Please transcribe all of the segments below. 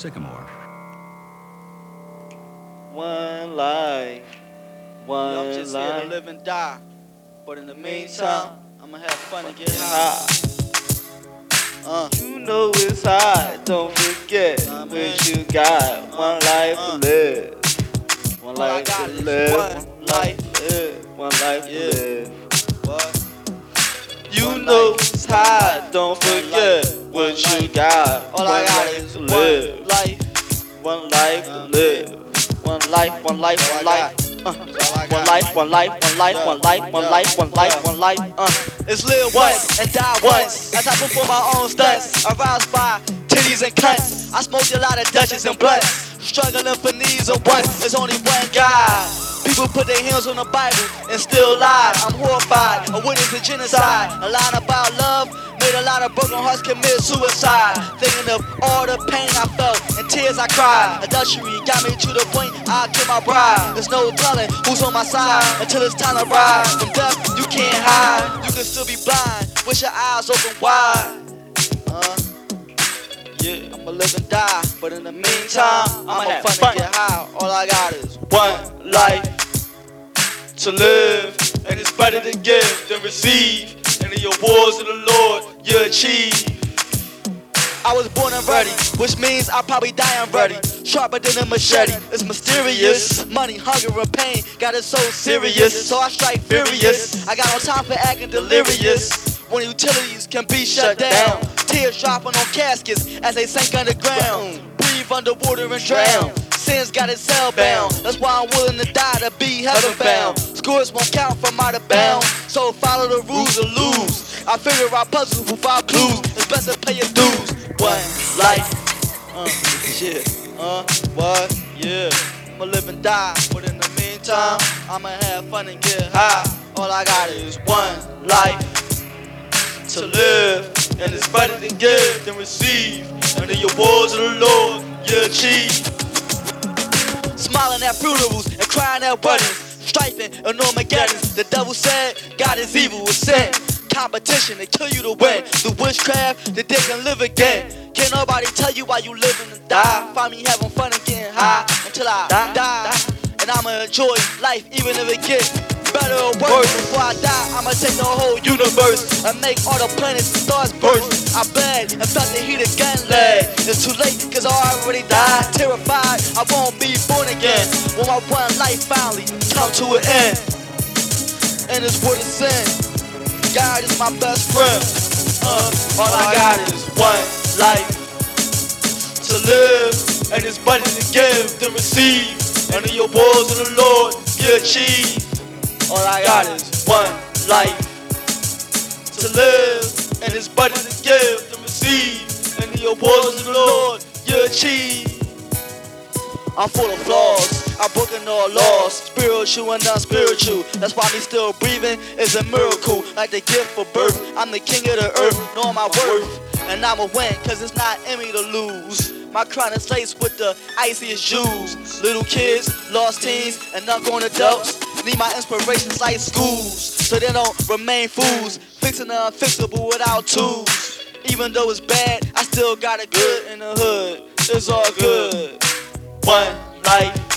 Sycamore. One life, one I'm just here to life. live and die. But in the meantime, I'ma have fun and get high. Uh, You know it's hard. Don't forget Nah, what you got. One life uh. to live. One life to live. one life. to live. One life to live. what? You know it's hard. Don't One forget One you got. All one I got life is live. life. One life to live. One life, one life, one life. Uh. That's all I One life, one life, one life, one life, one life, one life, one life. Uh. It's live once and die once. As I perform my own stunts, aroused by titties and cunts. I smoked a lot of Dutches and blunts, struggling for needs of once. There's only one God. People put their hands on the Bible and still lie. I'm horrified, a witness to genocide. A line about love made a lot of broken hearts commit suicide. Thinking of all the pain I felt and tears I cried. Adultery got me to the point I kill my bride. There's no telling who's on my side until it's time to ride. From death, you can't hide. You can still be blind. Wish your eyes open wide. Uh, yeah, I'ma live and die. But in the meantime, I'ma have fun and get high. All I got is one life to live, and it's better to give than receive. And in your wars of the Lord, you achieve. I was born and ready, which means I'll probably die and ready. Sharper than a machete, it's mysterious. Money, hunger, and pain got it so serious. So I strike furious. I got no time for acting delirious. When utilities can be shut down, tears dropping on caskets as they sink underground. Breathe underwater and drown. Sins got it cell bound. That's why I'm willing to die to be heaven bound. Scores won't count from out of bounds. So follow the rules or lose. I figure out puzzles with without clues. It's best to pay your dues. One life. Uh, yeah. Uh, what? Yeah. I'ma live and die. But in the meantime, I'ma have fun and get high. All I got is one life to live, and it's better to give than receive. In your wars of the Lord, you achieve. Smiling at funerals and crying at weddings. Striping and Armageddon's. The devil said, God is evil, it's sin. Competition to kill you to win. The witchcraft that they can live again. Can't nobody tell you why you living and die. Find me having fun and getting high until I die. And I'ma enjoy life even if it gets better or worse. Before I die, I'ma take the whole universe and make all the planets and stars burst. I bled and felt the heat again. Led. It's too late, cause I already died. Terrified, I won't be born again. One life finally come to an end. And it's worth a sin. God is my best friend. Uh, all I got is one life to live, and it's better to give than receive. And in your wars of the Lord, you achieve. all I got is one life to live, and it's better to give than receive. And in your wars of the Lord, you achieve. I'm full of flaws. I'm broken all laws, spiritual and unspiritual. That's why me still breathing is a miracle. Like the gift of birth, I'm the king of the earth, knowing my worth. And I'ma win, cause it's not in me to lose. My crown is laced with the iciest jewels. Little kids, lost teens, and not ungrown adults need my inspirations like schools. So they don't remain fools, fixing the unfixable without tools. Even though it's bad, I still got it good in the hood. It's all good. One life,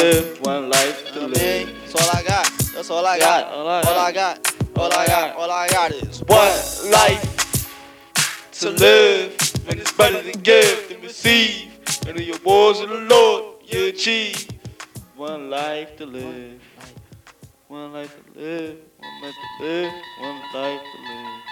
live, one life to You know what I live. That's all I got. That's all I got. All I got. All I got. All I got is One life to live, and it's better to give than receive. And in your wars of the Lord, you achieve. One life to live, one life to live, one life to live, one life to live.